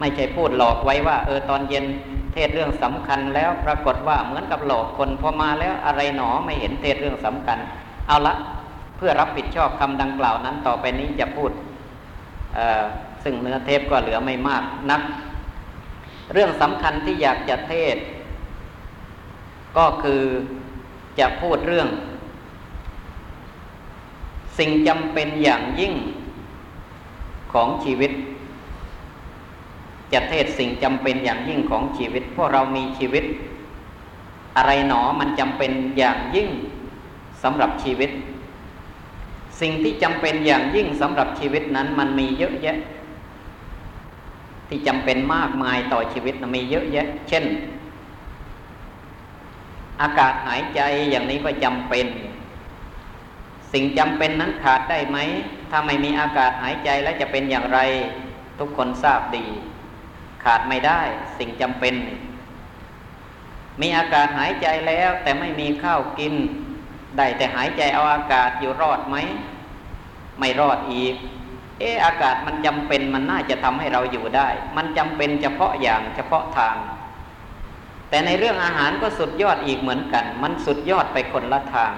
ไม่ใช่พูดหลอกไว้ว่า เออตอนเย็นเทศเรื่องสำคัญแล้วปรากฏว่าเหมือนกับหลอกคนพอมาแล้วอะไรหนอไม่เห็นเทศเรื่องสำคัญ เอาละเพื่อรับผิดชอบคำดังกล่าวนั้นต่อไปนี้จะพูดซึ่งเนื้อเทปก็เหลือไม่มากนัก เรื่องสำคัญที่อยากจะเทศ ก็คือจะพูดเรื่อง สิ่งจำเป็นอย่างยิ่งของชีวิต จะเทศสิ่งจำเป็นอย่างยิ่งของชีวิต พวกเรามีชีวิต อะไรหนอมันจำเป็นอย่างยิ่งสำหรับชีวิต สิ่งที่จำเป็นอย่างยิ่งสำหรับชีวิตนั้นมันมีเยอะแยะ ที่จำเป็นมากมายต่อชีวิตมีเยอะแยะ เช่น อากาศหายใจอย่างนี้ก็จำเป็น สิ่งจำเป็นนั้นขาดได้ไหม ถ้าไม่มีอากาศหายใจแล้วจะเป็นอย่างไร ทุกคนทราบดี ขาดไม่ได้สิ่งจำเป็น มีอากาศหายใจแล้วแต่ไม่มีข้าวกิน ได้แต่หายใจเอาอากาศอยู่รอดไหม ไม่รอดอีก เอออากาศมันจำเป็นมันน่าจะทำให้เราอยู่ได้ มันจำเป็นเฉพาะอย่างเฉพาะทาง แต่ในเรื่องอาหารก็สุดยอดอีกเหมือนกัน มันสุดยอดไปคนละทาง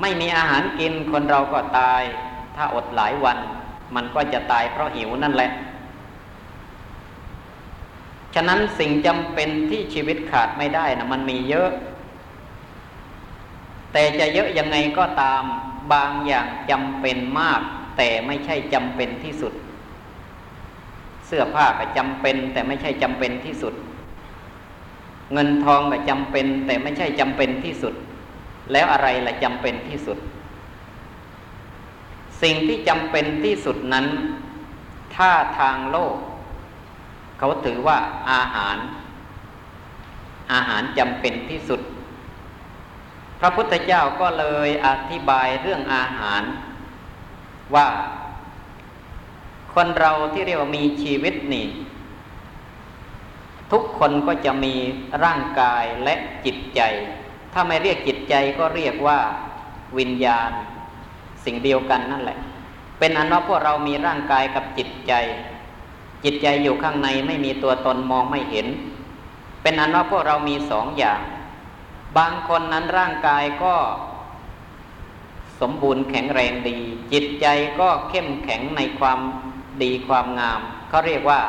ไม่มีอาหารกินคนเราก็ตาย ถ้าอดหลายวัน มันก็จะตายเพราะหิวนั่นแหละ ฉะนั้นสิ่งจำเป็นที่ชีวิตขาดไม่ได้นะมันมีเยอะ แต่จะเยอะยังไงก็ตามบางอย่างจำเป็นมาก แต่ไม่ใช่จำเป็นที่สุด เสื้อผ้าก็จำเป็น แต่ไม่ใช่จำเป็นที่สุด เงินทองก็จำเป็น แต่ไม่ใช่จำเป็นที่สุด แล้วอะไรล่ะจำเป็นที่สุด สิ่งที่จำเป็นที่สุดนั้น ถ้าทางโลก เขาถือว่าอาหาร อาหารจำเป็นที่สุด พระพุทธเจ้าก็เลยอธิบายเรื่องอาหาร ว่า คนเราที่เรียกว่ามีชีวิตนี่ ทุกคนก็จะมีร่างกายและจิตใจ ถ้าไม่เรียกจิตใจก็เรียกว่าวิญญาณ สิ่งเดียวกันนั่นแหละ เป็นอันว่าพวกเรามีร่างกายกับจิตใจ จิตใจอยู่ข้างในไม่มีตัวตนมองไม่เห็น เป็นอันว่าพวกเรามีสองอย่าง บางคนนั้นร่างกายก็ สมบูรณ์แข็งแรงดี จิตใจก็เข้มแข็งในความดีความงามเขาเรียกว่า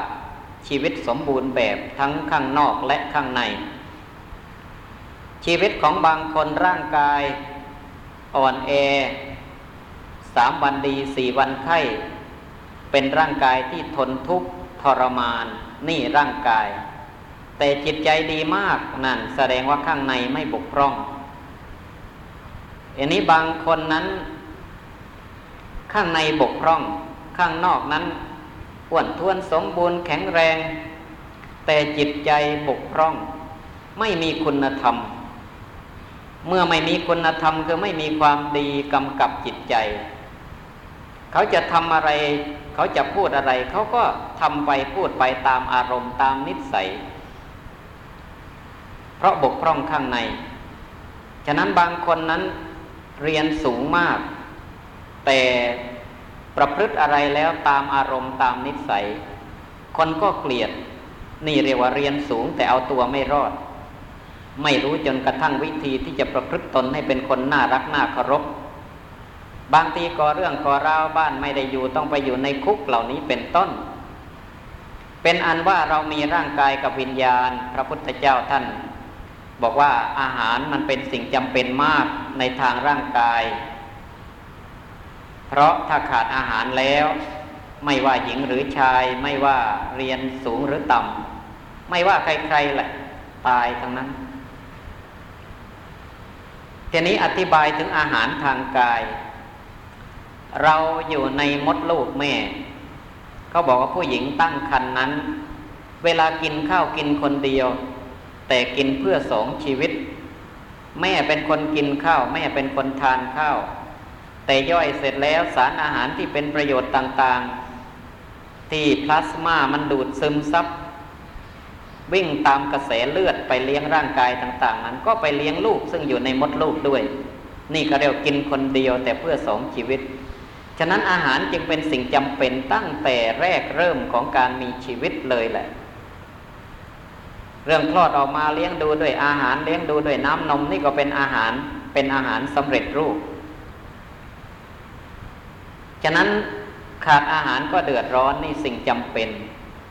ชีวิตสมบูรณ์แบบทั้งข้างนอกและข้างใน ชีวิตของบางคนร่างกายอ่อนแอสามวันดีสี่วันไข้ เป็นร่างกายที่ทนทุกข์ ทรมาน นี่ร่างกาย แต่จิตใจดีมากนั่นแสดงว่าข้างในไม่บกพร่องอันนี้บางคนนั้น ข้างในบกพร่อง ข้างนอกนั้นอ้วนท้วนสมบูรณ์แข็งแรง แต่จิตใจบกพร่อง ไม่มีคุณธรรม เมื่อไม่มีคุณธรรมคือไม่มีความดีกำกับจิตใจ เขาจะทำอะไร เขาจะพูดอะไร เขาก็ทำไปพูดไปตามอารมณ์ตามนิสัย เพราะบกพร่องข้างใน ฉะนั้นบางคนนั้นเรียนสูงมาก แต่ประพฤติอะไรแล้วตามอารมณ์ตามนิสัย คนก็เกลียด นี่เรียกว่าเรียนสูงแต่เอาตัวไม่รอด ไม่รู้จนกระทั่งวิธีที่จะประพฤติตนให้เป็นคนน่ารักน่าเคารพ บางทีก่อเรื่องก่อราวบ้านไม่ได้อยู่ต้องไปอยู่ในคุกเหล่านี้เป็นต้น เป็นอันว่าเรามีร่างกายกับวิญญาณ พระพุทธเจ้าท่าน บอกว่าอาหารมันเป็นสิ่งจำเป็นมากในทางร่างกาย เพราะถ้าขาดอาหารแล้ว ไม่ว่าหญิงหรือชาย ไม่ว่าเรียนสูงหรือต่ำไม่ว่าใครๆแหละตายทั้งนั้นทีนี้อธิบายถึงอาหารทางกาย เราอยู่ในมดลูกแม่ เขาบอกว่าผู้หญิงตั้งครรนนั้น เวลากินข้าวกินคนเดียว แต่กินเพื่อสองชีวิต แม่เป็นคนกินข้าวแม่เป็นคนทานข้าว แต่ย่อยเสร็จแล้วสารอาหารที่เป็นประโยชน์ต่างๆ ที่พลาสมามันดูดซึมซับวิ่งตามกระแสเลือดไปเลี้ยงร่างกายต่าง ๆ นั้น ก็ไปเลี้ยงลูกซึ่งอยู่ในมดลูกด้วย นี่ก็เรียกกินคนเดียวแต่เพื่อสองชีวิต ฉะนั้นอาหารจึงเป็นสิ่งจำเป็นตั้งแต่แรกเริ่มของการมีชีวิตเลยแหละ เรื่องคลอดออกมาเลี้ยงดูด้วยอาหารเลี้ยงดูด้วยน้ำนมนี่ก็เป็นอาหารเป็นอาหารสำเร็จรูป ฉะนั้นขาดอาหารก็เดือดร้อนนี่สิ่งจำเป็น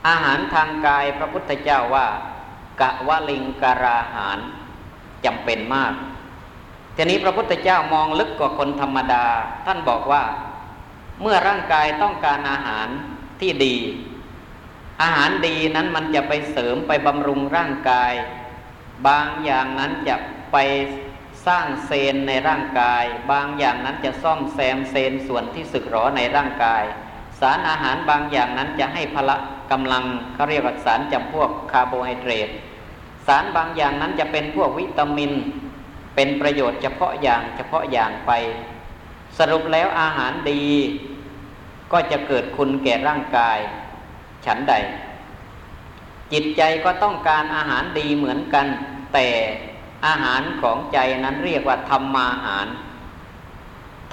อาหารทางกายพระพุทธเจ้าว่ากะวะลิงการาหารจำเป็นมาก ทีนี้พระพุทธเจ้ามองลึกกว่าคนธรรมดา ท่านบอกว่า เมื่อร่างกายต้องการอาหารที่ดี อาหารดีนั้นมันจะไปเสริมไปบำรุงร่างกาย บางอย่างนั้นจะไปสร้างเซลล์ในร่างกาย บางอย่างนั้นจะซ่อมแซมเซลล์ส่วนที่สึกหรอในร่างกาย สารอาหารบางอย่างนั้นจะให้พละกำลังเขาเรียกว่าสารจำพวกคาร์โบไฮเดรตสารบางอย่างนั้นจะเป็นพวกวิตามิน เป็นประโยชน์เฉพาะอย่างเฉพาะอย่างไป สรุปแล้วอาหารดี ก็จะเกิดคุณแก่ร่างกาย ฉันใด จิตใจก็ต้องการอาหารดีเหมือนกัน แต่อาหารของใจนั้นเรียกว่าธรรมาหาร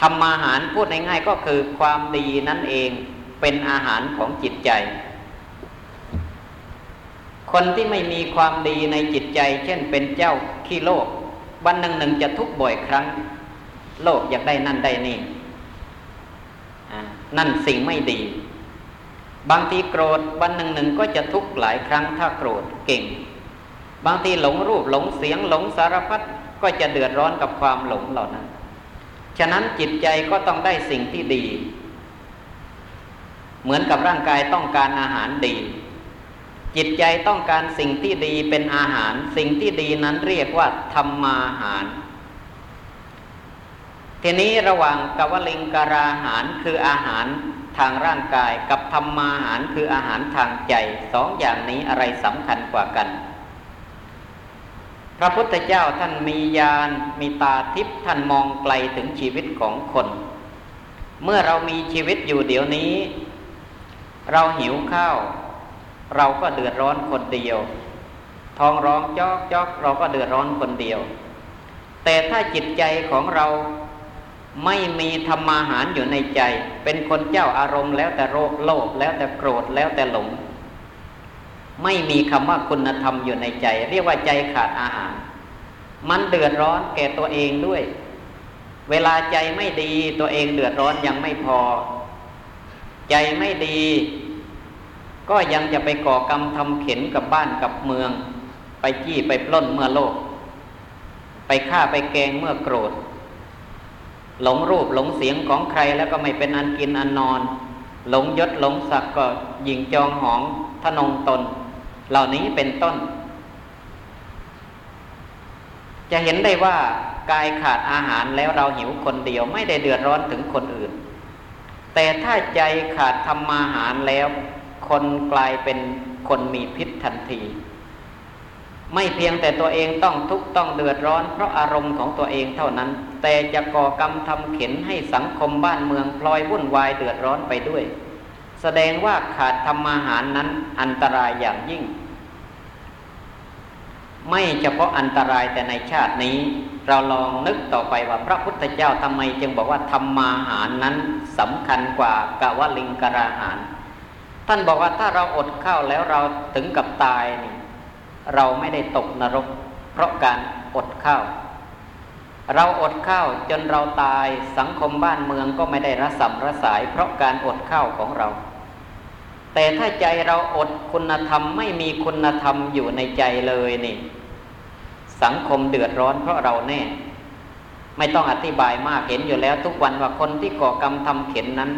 ธรรมาหารพูดง่ายๆก็คือความดีนั่นเองเป็นอาหารของจิตใจ คนที่ไม่มีความดีในจิตใจ เช่นเป็นเจ้าขี้โลภวันหนึ่งหนึ่งจะทุกข์บ่อยครั้ง โลภอยากได้นั่นได้นี่นั่นสิ่งไม่ดี บางทีโกรธวันหนึ่งหนึ่งก็จะทุกข์หลายครั้งถ้าโกรธเก่ง บางทีหลงรูปหลงเสียงหลงสารพัดก็จะเดือดร้อนกับความหลงเหล่านั้น ฉะนั้นจิตใจก็ต้องได้สิ่งที่ดี เหมือนกับร่างกายต้องการอาหารดี จิตใจต้องการสิ่งที่ดีเป็นอาหาร สิ่งที่ดีนั้นเรียกว่าธรรมาหาร ทีนี้ระหว่างกวลิงการาหารคืออาหารทางร่างกายกับธรรมาหารคืออาหารทางใจสองอย่างนี้อะไรสำคัญกว่ากัน พระพุทธเจ้าท่านมีญาณมีตาทิพย์ท่านมองไกลถึงชีวิตของคน เมื่อเรามีชีวิตอยู่เดี๋ยวนี้ เราหิวข้าว เราก็เดือดร้อนคนเดียวท้องร้องจอกจอกเราก็เดือดร้อนคนเดียว แต่ถ้าจิตใจของเรา ไม่มีธรรมาหารอยู่ในใจ เป็นคนเจ้าอารมณ์แล้วแต่โรคโลภแล้วแต่โกรธแล้วแต่หลง ไม่มีคำว่าคุณธรรมอยู่ในใจ เรียกว่าใจขาดอาหาร มันเดือดร้อนแก่ตัวเองด้วย เวลาใจไม่ดีตัวเองเดือดร้อนยังไม่พอ ใจไม่ดี ก็ยังจะไปก่อกรรมทำเข็นกับบ้านกับเมือง ไปจี้ไปปล้นเมื่อโลภไปฆ่าไปแกงเมื่อโกรธ หลงรูปหลงเสียงของใครแล้วก็ไม่เป็นอันกินอันนอน หลงยศหลงศักดิ์ก็ยิงจองหองทนงตน เหล่านี้เป็นต้น จะเห็นได้ว่ากายขาดอาหารแล้วเราหิวคนเดียวไม่ได้เดือดร้อนถึงคนอื่น แต่ถ้าใจขาดธรรมาหารแล้ว คนกลายเป็นคนมีพิษทันที ไม่เพียงแต่ตัวเองต้องทุกข์ต้องเดือดร้อน เพราะอารมณ์ของตัวเองเท่านั้น แต่จะก่อกรรมทำเข็นให้สังคมบ้านเมืองพลอยวุ่นวายเดือดร้อนไปด้วย แสดงว่าขาดธรรมาหารนั้นอันตรายอย่างยิ่ง ไม่เฉพาะอันตรายแต่ในชาตินี้ เราลองนึกต่อไปว่าพระพุทธเจ้าทำไมจึงบอกว่าธรรมาหารนั้นสำคัญกว่ากะวลิงกราหาร ท่านบอกว่าถ้าเราอดข้าวแล้วเราถึงกับตายนี่ เราไม่ได้ตกนรก เพราะการอดข้าว เราอดข้าวจนเราตายสังคมบ้านเมืองก็ไม่ได้ระสำระสาย เพราะการอดข้าวของเรา แต่ถ้าใจเราอดคุณธรรมไม่มีคุณธรรมอยู่ในใจเลยนี่ สังคมเดือดร้อนเพราะเราแน่ ไม่ต้องอธิบายมากเห็นอยู่แล้วทุกวันว่าคนที่ก่อกรรมทำเข็นนั้น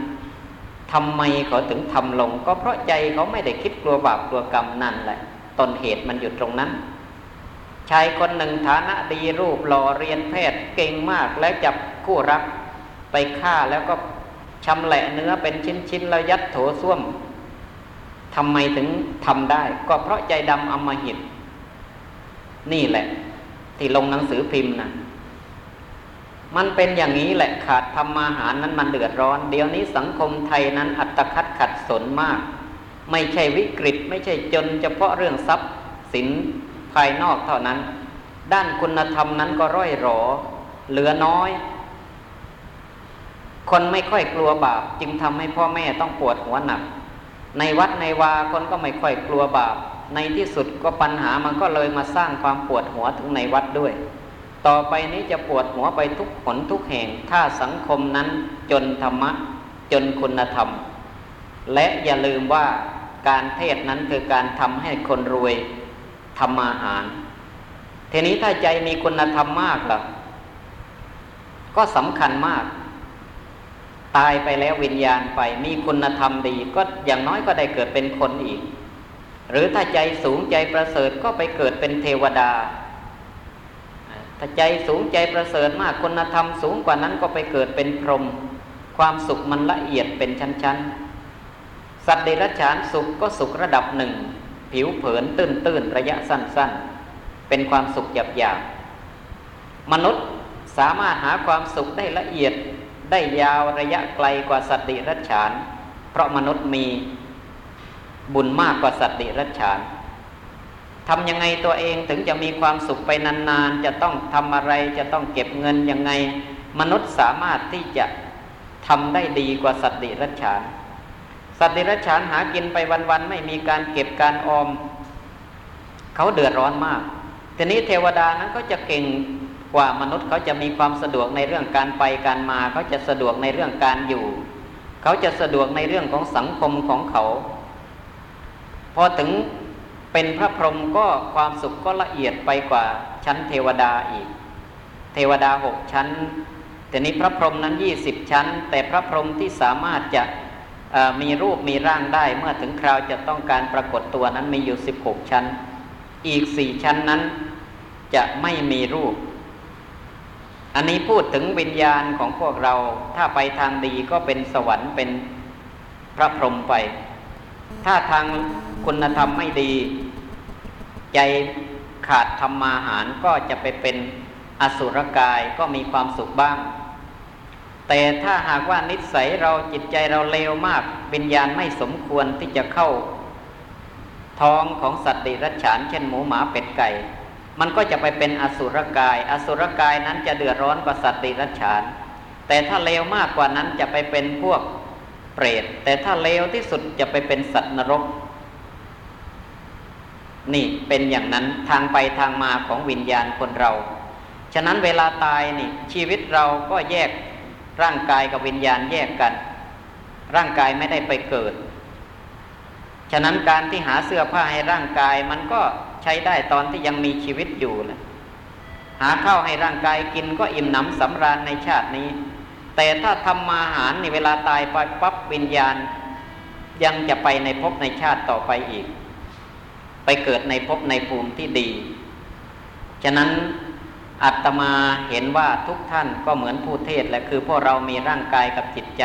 ทำไมเขาถึงทำลง ก็เพราะใจเขาไม่ได้คิดกลัวบาปกลัวกรรมนั่นแหละ ต้นเหตุมันอยู่ตรงนั้นชายคนหนึ่งฐานะดีรูปหล่อเรียนแพทย์เก่งมากแล้วจับคู่รักไปฆ่าแล้วก็ชำแหละเนื้อเป็นชิ้นๆแล้วยัดโถส้วมทำไมถึงทำได้ ก็เพราะใจดำอมหิต นี่แหละ ที่ลงหนังสือพิมพ์นะมันเป็นอย่างนี้แหละขาดธรรมาหารนั้นมันเดือดร้อน เดี๋ยวนี้สังคมไทยนั้นอัตคัดขัดสนมาก ไม่ใช่วิกฤต ไม่ใช่จนเฉพาะเรื่องทรัพย์สินภายนอกเท่านั้น ด้านคุณธรรมนั้นก็ร่อยหรอ เหลือน้อย คนไม่ค่อยกลัวบาป จึงทำให้พ่อแม่ต้องปวดหัวหนัก ในวัดในวาคนก็ไม่ค่อยกลัวบาป ในที่สุดก็ปัญหามันก็เลยมาสร้างความปวดหัวถึงในวัดด้วย ต่อไปนี้จะปวดหัวไปทุกผลทุกแห่ง ถ้าสังคมนั้นจนธรรมะ จนคุณธรรม และอย่าลืมว่า การเทศนั้นคือการทำให้คนรวยทำมาหาร ทีนี้ถ้าใจมีคุณธรรมมากล่ะ ก็สำคัญมาก ตายไปแล้ววิญญาณไปมีคุณธรรมดี ก็อย่างน้อยก็ได้เกิดเป็นคนอีก หรือถ้าใจสูงใจประเสริฐก็ไปเกิดเป็นเทวดาถ้าใจสูงใจประเสริฐมากคุณธรรมสูงกว่านั้นก็ไปเกิดเป็นพรหมความสุขมันละเอียดเป็นชั้นๆ สัตว์เดรัจฉานสุขก็สุขระดับหนึ่ง ผิวเผินตื้นๆระยะสั้น ๆ เป็นความสุขหยาบๆมนุษย์สามารถหาความสุขได้ละเอียดได้ยาวระยะไกลกว่าสัตว์ดิรัจฉาน เพราะมนุษย์มีบุญมากกว่าสัตว์ดิรัจฉานทำยังไงตัวเองถึงจะมีความสุขไปนานๆ จะต้องทำอะไรจะต้องเก็บเงินยังไง มนุษย์สามารถที่จะทำได้ดีกว่าสัตว์ดิรัจฉาน สัตว์ดิรัจฉานหากินไปวันๆไม่มีการเก็บการออม เขาเดือดร้อนมาก ทีนี้เทวดานั้นก็จะเก่งกว่ามนุษย์เขาจะมีความสะดวกในเรื่องการไปการมา เขาจะสะดวกในเรื่องการอยู่ เขาจะสะดวกในเรื่องของสังคมของเขา พอถึงเป็นพระพรหมก็ความสุขก็ละเอียดไปกว่าชั้นเทวดาอีก เทวดาหกชั้น แต่นี้พระพรหมนั้นยี่สิบชั้น แต่พระพรหมที่สามารถจะ มีรูปมีร่างได้เมื่อถึงคราวจะต้องการปรากฏตัวนั้นมีอยู่สิบหกชั้น อีกสี่ชั้นนั้นจะไม่มีรูป อันนี้พูดถึงวิญญาณของพวกเรา ถ้าไปทางดีก็เป็นสวรรค์เป็นพระพรหมไป ถ้าทางคุณธรรมไม่ดี ใจขาดธรรมาหารก็จะไปเป็นอสุรกายก็มีความสุขบ้าง แต่ถ้าหากว่านิสัยเราจิตใจเราเลวมากวิญญาณไม่สมควรที่จะเข้า ท้องของสัตว์ดิรัจฉาน เช่นหมูหมาเป็ดไก่ มันก็จะไปเป็นอสุรกาย อสุรกายนั้นจะเดือดร้อนกว่าสัตว์ดิรัจฉาน แต่ถ้าเลวมากกว่านั้นจะไปเป็นพวกเปรตแต่ถ้าเลวที่สุดจะไปเป็นสัตว์นรก นี่เป็นอย่างนั้นทางไปทางมาของวิญญาณคนเรา ฉะนั้นเวลาตายนี่ชีวิตเราก็แยก ร่างกายกับวิญญาณแยกกัน ร่างกายไม่ได้ไปเกิด ฉะนั้นการที่หาเสื้อผ้าให้ร่างกายมันก็ใช้ได้ตอนที่ยังมีชีวิตอยู่แหละหาข้าวให้ร่างกายกินก็อิ่มหนำสำราญในชาตินี้ แต่ถ้าทำมาหารในเวลาตายไปปั๊บวิญญาณ ยังจะไปในภพในชาติต่อไปอีก ไปเกิดในภพในภูมิที่ดี ฉะนั้น อัตมาเห็นว่าทุกท่านก็เหมือนผู้เทศแหละคือพวกเรามีร่างกายกับจิตใจ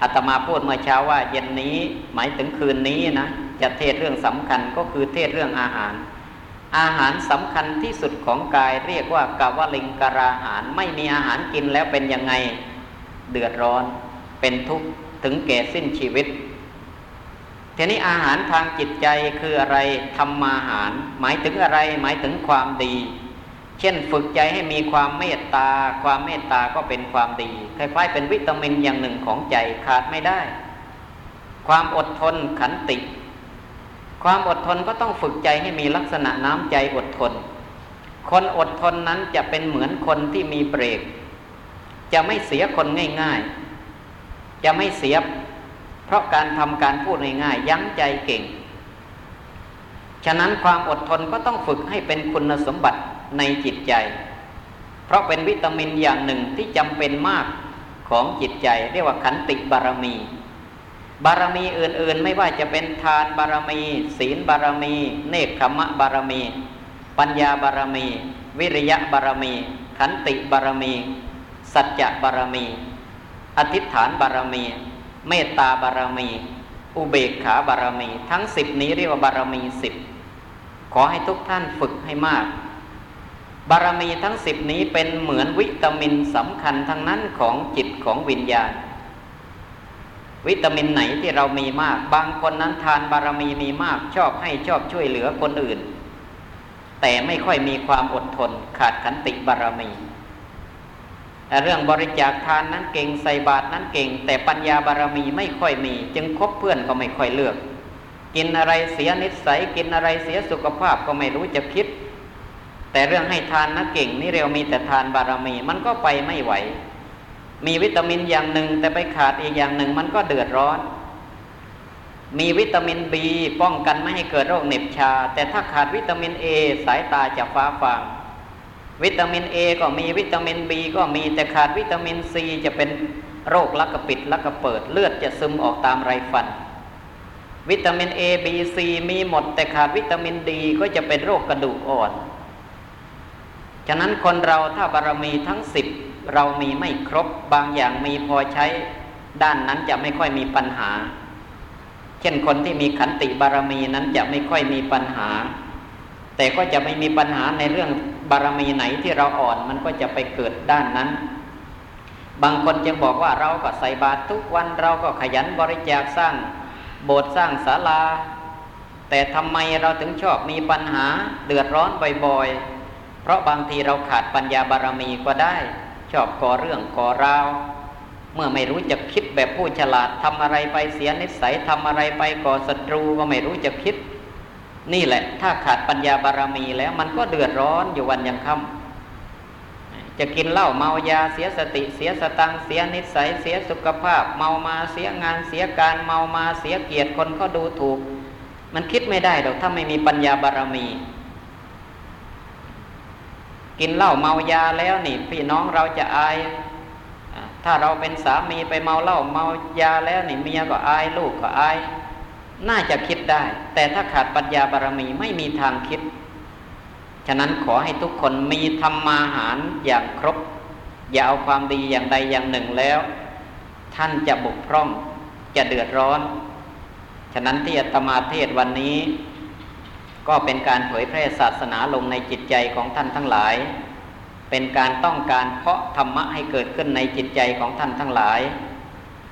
อาตมาพูดเมื่อเช้าว่าเย็นนี้หมายถึงคืนนี้นะจะเทศเรื่องสำคัญก็คือเทศเรื่องอาหาร อาหารสำคัญที่สุดของกายเรียกว่ากาวลิงกราหาร ไม่มีอาหารกินแล้วเป็นยังไงเดือดร้อน เป็นทุกข์ถึงแก่สิ้นชีวิตทีนี้อาหารทางจิตใจคืออะไรทำมาหาร หมายถึงอะไรหมายถึงความดี เช่นฝึกใจให้มีความเมตตา ความเมตตาก็เป็นความดี คล้ายๆ เป็นวิตามินอย่างหนึ่งของใจขาดไม่ได้ ความอดทนขันติ ความอดทนก็ต้องฝึกใจให้มีลักษณะน้ำใจอดทน คนอดทนนั้นจะเป็นเหมือนคนที่มีเบรก จะไม่เสียคนง่าย ๆ จะไม่เสีย เพราะการทำการพูดง่ายๆยั้งใจเก่ง ฉะนั้นความอดทนก็ต้องฝึกให้เป็นคุณสมบัติ ในจิตใจ เพราะเป็นวิตามินอย่างหนึ่งที่จำเป็นมากของจิตใจ เรียกว่าขันติบารมี บารมีอื่นๆ ไม่ว่าจะเป็นทานบารมี ศีลบารมี เนคขมะบารมี ปัญญาบารมี วิริยะบารมี ขันติบารมี สัจจะบารมี อธิษฐานบารมี เมตตาบารมี อุเบกขาบารมี ทั้งสิบนี้เรียกว่าบารมีสิบขอให้ทุกท่านฝึกให้มาก บารมีทั้งสิบนี้เป็นเหมือนวิตามินสำคัญทั้งนั้นของจิตของวิญญาณ วิตามินไหนที่เรามีมาก บางคนนั้นทานบารมีมีมาก ชอบให้ชอบช่วยเหลือคนอื่น แต่ไม่ค่อยมีความอดทนขาดขันติบารมีเรื่องบริจาคทานนั้นเก่งใส่บาตรนั้นเก่ง แต่ปัญญาบารมีไม่ค่อยมี จึงคบเพื่อนก็ไม่ค่อยเลือก กินอะไรเสียนิสัย กินอะไรเสียสุขภาพก็ไม่รู้จะคิด แต่เรื่องให้ทานนะเก่งนี่เร็วมีแต่ทานบารมี มันก็ไปไม่ไหว มีวิตามินอย่างหนึ่ง แต่ไปขาดอีกอย่างหนึ่ง มันก็เดือดร้อน มีวิตามินบีป้องกันไม่ให้เกิดโรคเหน็บชา แต่ถ้าขาดวิตามินเอสายตาจะฟ้าฟางวิตามินเอก็มีวิตามินบีก็มีแต่ขาดวิตามินซีจะเป็นโรคลักกระปิดลักกระเปิดเลือดจะซึมออกตามไรฟัน วิตามินเอบีซีมีหมด แต่ขาดวิตามินดีก็จะเป็นโรคกระดูกอ่อน ฉะนั้นคนเราถ้าบารมีทั้งสิบเรามีไม่ครบบางอย่างมีพอใช้ ด้านนั้นจะไม่ค่อยมีปัญหา เช่นคนที่มีขันติบารมีนั้นจะไม่ค่อยมีปัญหา แต่ก็จะไม่มีปัญหาในเรื่องบารมีไหนที่เราอ่อนมันก็จะไปเกิดด้านนั้น บางคนจึงบอกว่าเราก็ใส่บาตรทุกวันเราก็ขยันบริจาคสร้างโบสถ์สร้างศาลา แต่ทำไมเราถึงชอบมีปัญหาเดือดร้อนบ่อยๆ เพราะบางทีเราขาดปัญญาบารมีก็ได้ ชอบก่อเรื่องก่อราว เมื่อไม่รู้จะคิดแบบผู้ฉลาดทำอะไรไปเสียนิสัยทำอะไรไปก่อศัตรูก็ไม่รู้จะคิด นี่แหละ ถ้าขาดปัญญาบารมีแล้วมันก็เดือดร้อนอยู่วันยังค่ำจะกินเหล้าเมายาเสียสติเสียสตังเสียนิสัยเสียสุขภาพ เมามาเสียงานเสียการเมามาเสียเกียรติคนก็ดูถูก มันคิดไม่ได้หรอกถ้าไม่มีปัญญาบารมี กินเหล้าเมายาแล้วนี่ พี่น้องเราจะอายถ้าเราเป็นสามีไปเมาเหล้าเมายาแล้วนี่เมียก็อายลูกก็อาย น่าจะคิดได้ แต่ถ้าขาดปัญญาบารมีไม่มีทางคิด ฉะนั้นขอให้ทุกคนมีธรรมาหารอย่างครบ อย่าเอาความดีอย่างใดอย่างหนึ่งแล้ว ท่านจะบกพร่องจะเดือดร้อน ฉะนั้นที่อาตมาเทศวันนี้ ก็เป็นการเผยแพร่ศาสนาลงในจิตใจของท่านทั้งหลาย เป็นการต้องการเพาะธรรมะให้เกิดขึ้นในจิตใจของท่านทั้งหลาย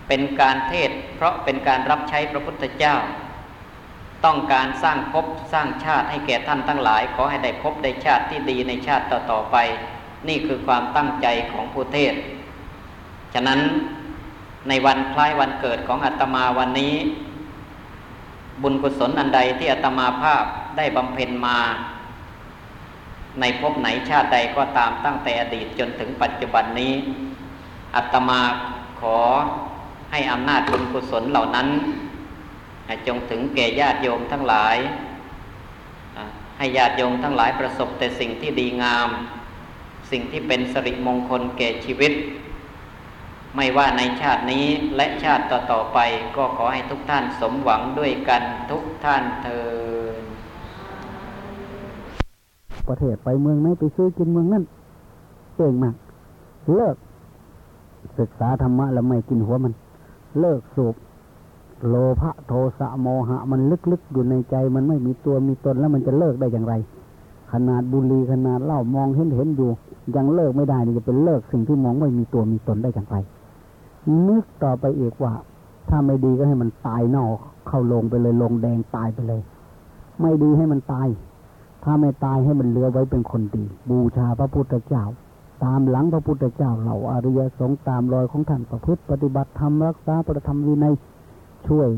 เป็นการเทศเพราะเป็นการรับใช้พระพุทธเจ้า ต้องการสร้างภพสร้างชาติให้แก่ท่านทั้งหลาย ขอให้ได้พบได้ชาติที่ดีในชาติต่อๆไป นี่คือความตั้งใจของผู้เทศ ฉะนั้นในวันคล้ายวันเกิดของอาตมาวันนี้ บุญกุศลอันใดที่อาตมาภาพได้บำเพ็ญมา ในภพไหนชาติใดก็ตามตั้งแต่อดีตจนถึงปัจจุบันนี้อาตมาขอให้อำนาจบุญกุศลเหล่านั้น จงถึงแก่ญาติโยมทั้งหลาย ให้ญาติโยมทั้งหลายประสบแต่สิ่งที่ดีงาม สิ่งที่เป็นสิริมงคลแก่ชีวิต ไม่ว่าในชาตินี้และชาติต่อๆไปก็ขอให้ทุกท่านสมหวังด้วยกันทุกท่านเถิดประเทศไปเมืองไหนไปซื้อกินเมืองนั้นเก่งมาก เลิก ศึกษาธรรมะแล้วไม่กินหัวมัน เลิกสูบโลภะโทสะโมหะ มันลึกๆอยู่ในใจ มันไม่มีตัวมีตนแล้วมันจะเลิกได้อย่างไร ขนาดบุหรี่ขนาดเหล้ามองเห็นเห็นอยู่ ยังเลิกไม่ได้นี่จะเป็นเลิกสิ่งที่มองไม่มีตัวมีตนได้อย่างไร นึกต่อไปอีกว่า ถ้าไม่ดีก็ให้มันตายนอกเข้าลงไปเลยลงแดงตายไปเลย ไม่ดีให้มันตาย ถ้าไม่ตายให้มันเหลือไว้เป็นคนดี บูชาพระพุทธเจ้า ตามหลังพระพุทธเจ้าเหล่าอริยสงฆ์ตามรอยของท่านประพฤติปฏิบัติธรรมรักษาประธรรมวินัยช่วย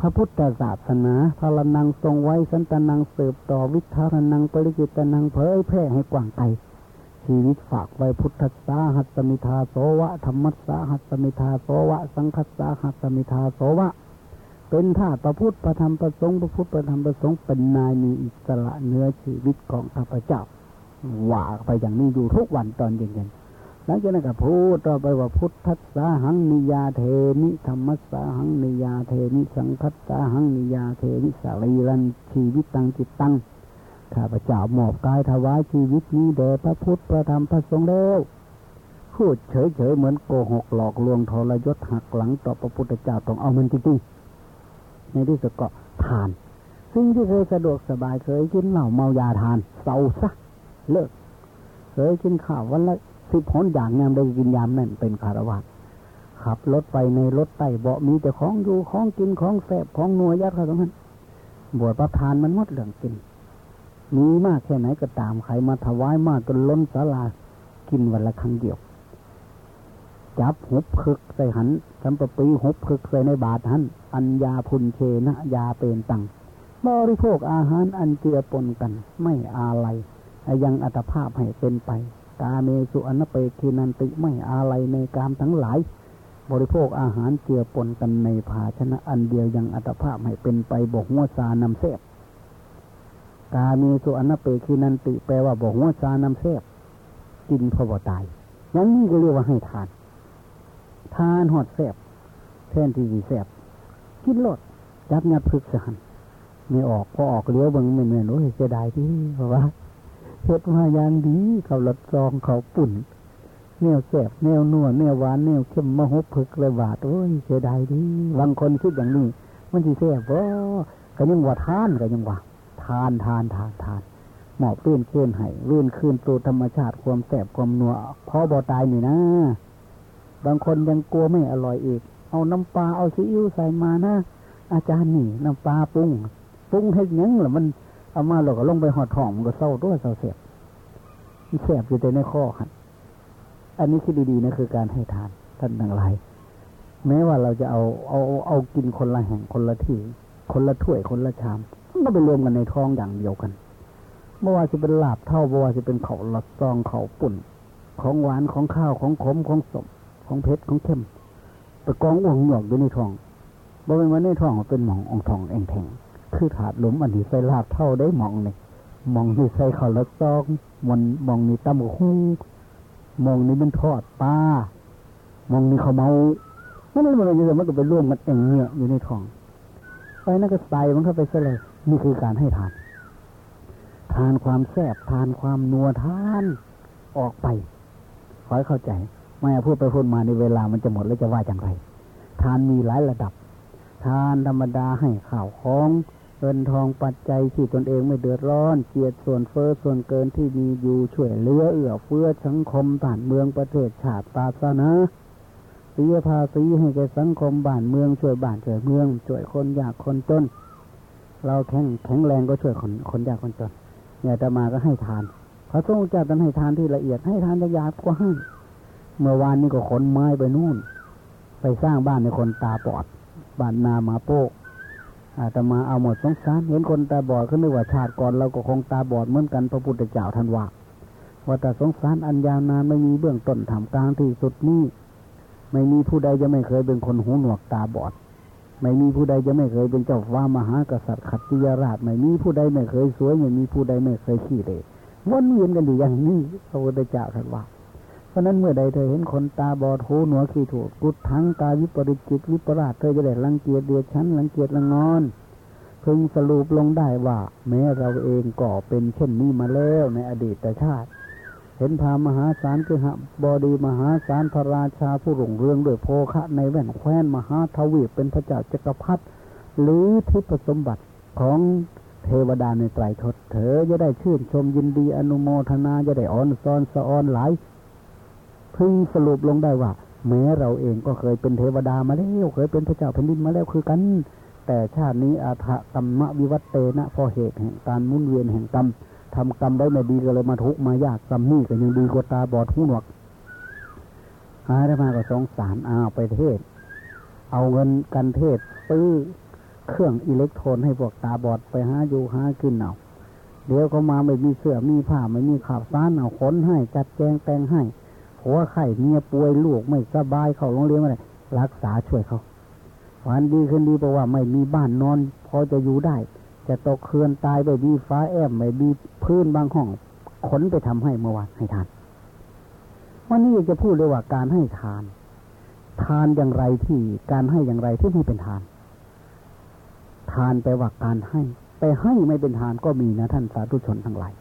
พระพุทธศาสนาพระนังทรงไว้สันตนังเสิบต่อวิทารนังปริจิตนังเผยแพร่ให้กว้างไกล ชีวิตฝากไว้พุทธสาหัสมิทาโสวะธรรมสาหัสมิทาโสวะ สังคสาหัสมิทาโสวะ เป็นท่าประพุทธประธรรมประสงค์ประพุทธประธรรมประสงค์เป็นนายมีอิสระเนื้อชีวิตของข้าพเจ้าว่าไปอย่างนี้อยู่ทุกวันตอนเย็นๆหลังจากนั้นก็พูดต่อไปว่าพุทธสาหังนิยาเทนิธรรมสาหังนิยาเทนิสังคสาหังนิยาเทนิสารีรันชีวิตตังจิตตัง ข้าพเจ้ามอบกายถวายชีวิตนี้แด่พระพุทธพระธรรมพระสงฆ์แล้วพูดเฉยๆเหมือนโกหกหลอกลวงทรยศหักหลังต่อพระพุทธเจ้าต้องเอามันจริงๆในที่สุดก็ทานสิ่งที่เคยสะดวกสบายเคยกินเหล้าเมายาทานเศร้าซะเลิกเคยกินข้าววันละสิบหนอย่างงามได้กินยามนั่นเป็นคารวะขับรถไปในรถไต่เบาะมีแต่ของอยู่ของกินของแสบของนัวยัดเข้าตรงนั้นบวชประทานมันหมดเรื่องกิน มีมากแค่ไหนก็ตามใครมาถวายมากจนล้นศาลากินวันละครั้งเดียว จับหุบคึกใส่หันสัมปปีหุบคึกใส่ในบาทหันอัญญาพุนเชนะยาเป็นตังบริโภคอาหารอันเจือปนกัน ไม่อาลัยยังอัตภาพให้เป็นไป กาเมสุอนเปคินันติไม่อาลัยในกามทั้งหลาย บริโภคอาหารเจือปนกันในภาชนะอันเดียวยังอัตภาพให้เป็นไปบอกหัวซานำเสพ กาเมสุอนเปคินันติ แปลว่าบอกหัวซานำเสพกินพอบตายอย่างนี้ก็เรียกว่าให้ทาน ทานหอดแสบแทนที่สีแสบกินรดจับงัดพึกสหันไม่ออกพอออกเลี้ยวบังเหมือนเหมือโอ้ยเสียดายที่เพราะว่าเฮ็ดมาอย่างดีเขาลดซองเขาปุ่นเนียวแสบเนียวนัวเนียวหวานเนียวเข้มมะฮบพึกเลยบาดโอ้ยเสียดายดีบางคนคิดอย่างนี้ มันสิแสบว่าก็ยังว่าทานก็ยังว่า ทานทานทานทานหมอบเลื่นเคลื่อนให้เลื่นคืนตัวธรรมชาติความแสบความนัวพอบอตายนี่นะ บางคนยังกลัวไม่อร่อยอีก เอาน้ำปลาเอาซีอิ๊วใส่มานะอาจารย์นี่น้ำปลาปรุงปรุงให้ยังหรือมันเอามาเราก็ลงไปหอดถ่องมันก็เศร้าตัวเศร้าเสียบมันแสบอยู่แต่ในข้อครับอันนี้คิดดีๆนะคือการให้ทานท่านทั้งหลายแม้ว่าเราจะเอาเอาเอากินคนละแห่งคนละที่ คนละถ้วยคนละชาม ก็ไปรวมกันในท้องอย่างเดียวกันเมื่อว่าจะเป็นลาบเท่าเมื่อว่าจะเป็นเขาหละซองเขาปุ่น ของหวานของข้าวของขมของสมของเผ็ดของเข้มไปกองอ้วงหยอกอยู่ในท้องบ่เป็นว่าในท้องเป็นหมององทองเองแทงคือถาดหลุมอันนี้ใส่ลาบเท่าได้มองนี่มองนี่ใส่เขาวละซองมันมองนี่ตำหุ้งมองนี่มันทอดปลามองนี่เขาเมาไม่ได้มันจะมันก็ไปร่วมมันเองเงี้ยอยู่ในท้องไปนั่นก็ใส่มันเข้าไปซะเลย นี่คือการให้ทาน ทานความแซ่บทานความนัวทานออกไปขอให้เข้าใจ ไม่พูดไปพูดมาในเวลามันจะหมดแล้วจะว่าอย่างไร ทานมีหลายระดับ ทานธรรมดาให้ข่าวของเงินทองปัจจัยที่ตนเองไม่เดือดร้อน เกียรติส่วนเฟอ้อส่วนเกินที่มีอยู่ช่วยเหลือเอื้อเฟื้อสังคมบ้านเมืองประเทศชาติศาสนาเสียภาษีให้แก่สังคมบ้านเมืองช่วยบ้านช่วยเมืองช่วยคนยากคนจน เราแข็งแข็งแรงก็ช่วยคนคนยากคนจนเนี่ยจะมาก็ให้ทานพระทรงเจ้าท่านให้ทานที่ละเอียดให้ทานยาบก็ให้เมื่อวานนี้ก็ขนไม้ไปนู่น ไปสร้างบ้านในคนตาบอดบ้านนามาโปกอาตมาเอาหมดสงสารเห็นคนตาบอดเขาไม่ว่าชาติก่อนเราก็คงตาบอดเหมือนกันพระพุทธเจ้าท่านว่าว่าแต่สงสารอันยาวนานไม่มีเบื้องต้นทำกลางที่สุดนี้ไม่มีผู้ใดจะไม่เคยเป็นคนหูหนวกตาบอด ไม่มีผู้ใดจะไม่เคยเป็นเจ้าฟ้ามหากษัตริย์ขัตติยราช ไม่มีผู้ใดไม่เคยสวยไม่มีผู้ใดไม่เคยขี้เลยวนเวียนกันอยู่อย่างนี้พระพุทธเจ้าท่านว่า เพราะนั้นเมื่อใดเธอเห็นคนตาบอดหูหนวกขี้ถูกกุดทั้งกายวิปริจิตวิปราชเธอจะได้รังเกียจเดียดฉันรังเกียจละงอนพึงสรุปลงได้ว่า แม้เราเองก็เป็นเช่นนี้มาแล้วในอดีตชาติ เห็นพามหาศาลคือหบอดีมหาศาลพระราชาผู้หลงเรืองด้วยโภคะในแว่นแคว้นมหาทวีปเป็นพระเจ้าจักรพรรดิหรือทิพสมบัติของเทวดาในไตรทศเธอจะได้ชื่นชมยินดีอนุโมทนาจะได้อ่อนซอนสะออนหลายพึงสรุปลงได้ว่า แม้เราเองก็เคยเป็นเทวดามาแล้วเคยเป็นพระเจ้าแผ่นดินมาแล้วคือกัน แต่ชาตินี้อาถกรรมวิวัตเตนะพอเหตุแห่งการมุ่นเวียนแห่งกรรม ทำกรรมได้ไม่ดีก็เลยมาทุกมายากกรรมนี่ก็ยังดีกว่าตาบอดหูหนวกหาได้มาก็สองสารอ้าวไปเทศ เอาเงินกันเทศซื้อเครื่องอิเล็กโทรนให้พวกตาบอดไปหาอยู่หากินเอาเดี๋ยวเขามาไม่มีเสื้อมีผ้าไม่มีขาบซ้านเอาขนให้จัดแจงแต่งให้ผัวไข่เมียป่วยลูกไม่สบายเขาโรงเรียนอะไรรักษาช่วยเขาวันดีขึ้นดีเพราะว่าไม่มีบ้านนอน พอจะอยู่ได้ จะตกเคือนตายไปมีฟ้าแอมไม่มีพื้นบางห้องขนไปทำให้เมื่อวานให้ทาน วันนี้จะพูดเลยว่าการให้ทาน ทานอย่างไรที่การให้อย่างไรที่ไม่เป็นทาน ทานแปลว่าการให้ แต่ให้ไม่เป็นทานก็มีนะท่านสาธุชนทั้งหลาย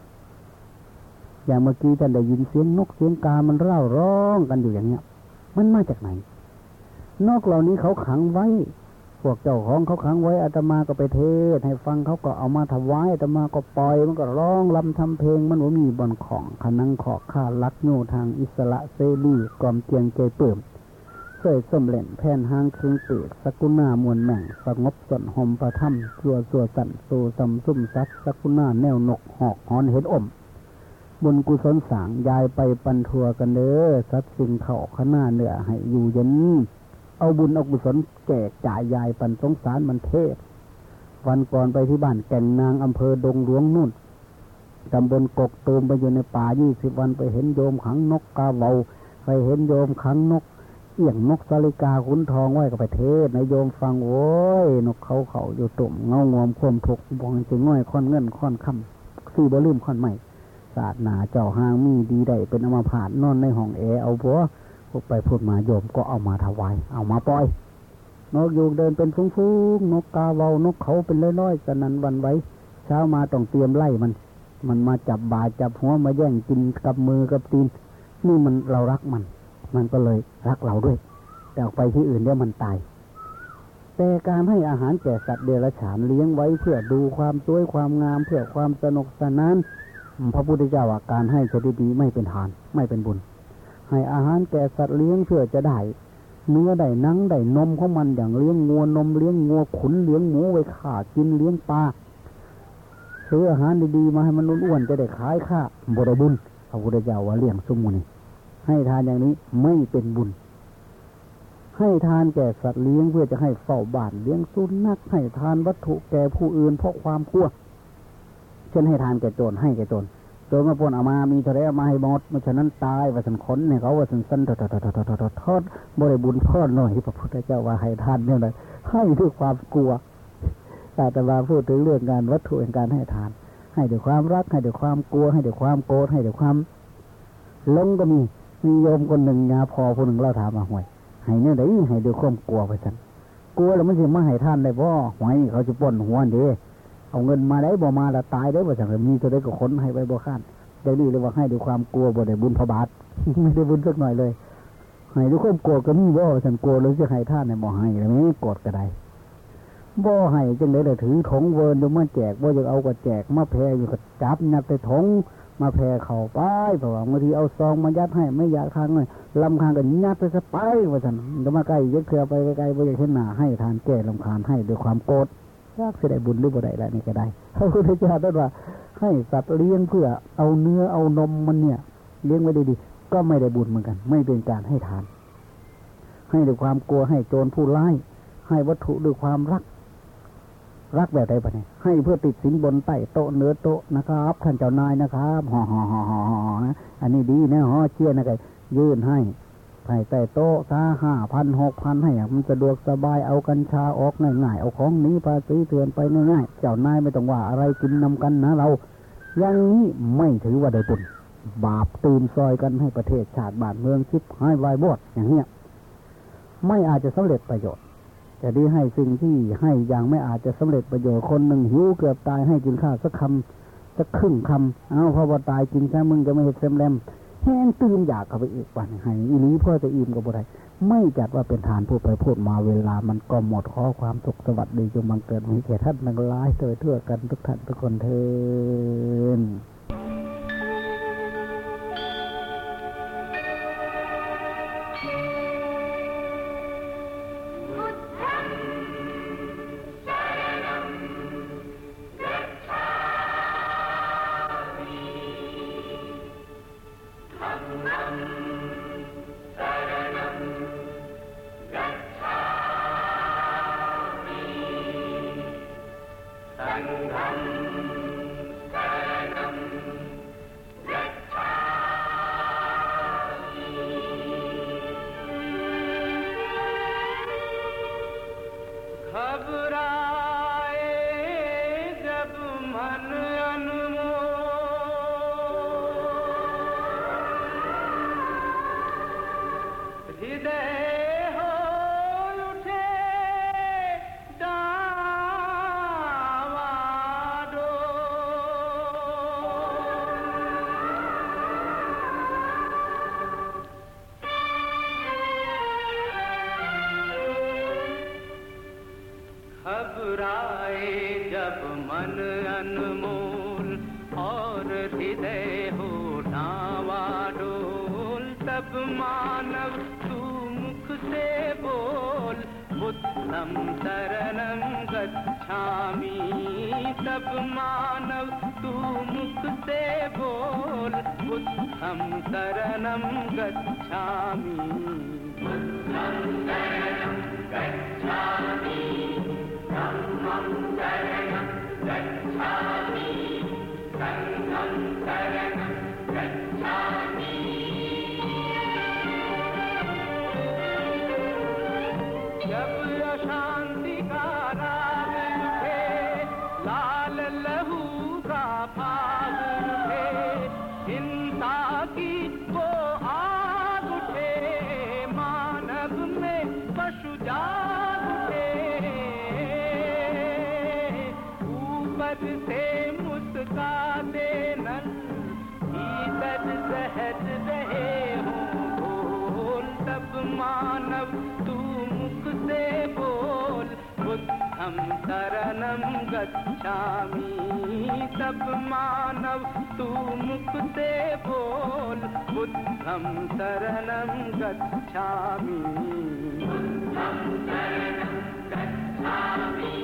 อย่างเมื่อกี้ท่านได้ยินเสียงนกเสียงกา มันเร่าร้องกันอยู่อย่างเนี้ย มันมาจากไหน นกเหล่านี้เขาขังไว้ วกเจ้าของเขาขังไว้อาตมาก็ไปเทศให้ฟังเขาก็เอามาถวายอาตมาก็ปล่อย มันก็ร้องลำทำเพลง มันว่ามีบอนของขนังขอข้าลักโยทางอิสระเซรีกอมเจียงใจเปิ่มเสยส้มเล่นแผ่นห้างเคืงเปิดสกุณามวลแม่งสงบส่วนหอมประถ้ำสัวสัวสันโซซัมซุ่มซัดสกุณาแนวนกหอกหอนเห็นอมบุญกุศลสางยายไปปันทัวกันเด้อสัตสิ่งเขาขนาเหนือให้อยู่เย็น เอาบุญเอากุศลแจกจ่ายยายปันสงสารมันเทพวันก่อนไปที่บ้านแก่งนางอำเภอดงหลวงนุ่นตำบลกกตูมไปอยู่ในป่ายี่สิบวันไปเห็นโยมขังนกกาเวาไปเห็นโยมขังนก เอี่ยงนกสาลิกาขุนทองไว้กับไปเทศนายโยมฟังโว้ยนกเขาเขาอยู่ตุ่มเงางอมควมทุกบองจึงง่อยค่อนเงินค่อนคำซีบลืมค่อนใหม่ศาสนาเจ้าห้างมีดีได้เป็นอมาผาดนอนในห้องแอเอาบัว พวกไปพูดมาโยมก็เอามาถวาย เอามาปล่อย นกยูงเดินเป็นฟุ้งๆนกกาเวานกเขาเป็นร้อยๆสนันวันไว้ เช้ามาต้องเตรียมไล่มัน มันมาจับบาจับหัวมาแย่งกินกับมือกับตีนนี่มันเรารักมัน มันก็เลยรักเราด้วย แต่ออกไปที่อื่นเดี๋ยวมันตายแต่การให้อาหารแก่สัตว์เดรัจฉานเลี้ยงไว้เพื่อดูความสวยความงามเพื่อความสนุกสนานพระพุทธเจ้าว่าการให้ชนิดนี้ไม่เป็นทานไม่เป็นบุญ ให้อาหารแก่สัตว์เลี้ยงเพื่อจะได้เนื้อได้นังได้นมของมันอย่างเลี้ยงงัวนมเลี้ยงงัวขุนเลี้ยงหมูไว้ข่ากินเลี้ยงปลาซื้ออาหารดีๆมาให้มันอ้วนๆจะได้ขายค่าบรบุญพระพุทธเจ้าว่าเลี้ยงสมุนีให้ทานอย่างนี้ไม่เป็นบุญ ให้ทานแก่สัตว์เลี้ยงเพื่อจะให้เฝ้าบ้านเลี้ยงสุนัขให้ทานวัตถุแก่ผู้อื่นเพราะความกลัวเช่นให้ทานแก่โจรให้แก่โจร โจรมาปนเอามา มีเท่าไรเอมาให้หมดมันฉะนั้นตายว่าสันขนเนี่ยเขาว่าสันสันทอดทอดทอดทอดทอดทอดบริบุญพ่อหน่อยพระพุทธเจ้าว่าให้ทานเนี่ยเลยให้ด้วยความกลัวแต่ว่าพูดถึงเรื่องงานวัตถุแห่งการให้ทาน ให้ด้วยความรักให้ด้วยความกลัว ให้ด้วยความโกรธให้ด้วยความลงก็มีมีโยมคนหนึ่งยาพอคนหนึ่งเล่าถามมาห่วยให้เนี่ยได้ให้ด้วยความกลัวไปสันกลัวแล้วมันจะมาให้ท่านได้บ่หวยเขาจะป้นหัวเด้ เอาเงินมาได้บ่มาละตายได้บ่สังมีตัวได้ก็ขนให้ไปบ่ข้านได้นี่เลยว่าให้ด้วยความกลัวบ่ได้บุญพระบาทไม่ได้บุญสักหน่อยเลยให้ด้วยความกลัวก็มีบ่สันกลัวเลยจะให้ท่านในบ่ให้แล้วไม่กดก็ได้บ่ให้จังเลยเลยถือถงเวินอยู่มาแจกบ่จะเอาก็แจกมาแพรอยู่ก็จับนับไปถงมาแพรเข่าไปเพราะว่าบางทีเอาซองมายัดให้ไม่อยากทางเลยลำคางกันยัดไปสไปว่าสันจะมาใกล้ยึดเครือไปไกลๆบ่อยากเห็นหน้าให้ทานแก้ลำคาญให้ด้วยความโกรธ ยากเสียได้บุญหรือบ่ได้แล้วนี่ก็ได้พระพุทธเจ้าตรัสว่า ให้สัตว์เลี้ยงเพื่อเอาเนื้อเอานมมันเนี่ย เลี้ยงไว้ดีๆก็ไม่ได้บุญเหมือนกัน ไม่เป็นการให้ทาน ให้ด้วยความกลัวให้โจรผู้ร้าย ให้วัตถุด้วยความรัก รักแบบใดปะเนี่ยให้เพื่อติดสินบนใต้โต๊ะเนื้อโต๊ะนะครับท่านเจ้านายนะครับห่อห่อห่อห่อห่อนะอันนี้ดีนะห่อเชี่ยนะไก่ยื่นให้ ให้แต่โต๊ะซาห้าพันหกพันให้มันสะดวกสบายเอากัญชาออกง่ายๆเอาของนี้ภาษีเตือนไปง่ายๆเจ้านายไม่ต้องว่าอะไรกินนำกันนะเรา อย่างนี้ไม่ถือว่าได้บุญบาปตื่นซอยกันให้ประเทศชาติบ้านเมืองชิบหายวายบอดอย่างเนี้ยไม่อาจจะสำเร็จประโยชน์จะดีให้สิ่งที่ให้อย่างไม่อาจจะสำเร็จประโยชน์คนหนึ่งหิวเกือบตายให้กินข้าวสักคำสักครึ่งคำเอาพอว่าตายกินแค่มึงจะไม่เห็นเซมแลม แห้งตื่นอยากเข้าไปอีกวันให้อีนี้เพื่อจะอิ่มกับบุไรไม่จัดว่าเป็นทานพูดไปพูดมาเวลามันก็หมดข้อความสุขสวัสดีจงบังเกิดมีแก่ท่านทั้งหลายเถิดทั่วกันทุกท่านทุกคนเทิน Sunday, good Sunday. अहं शरण गच्छामि। तप मानव तु मुक्ते बोल। बुद्धम बुद्धं शरणं गच्छामि। गच्छामि।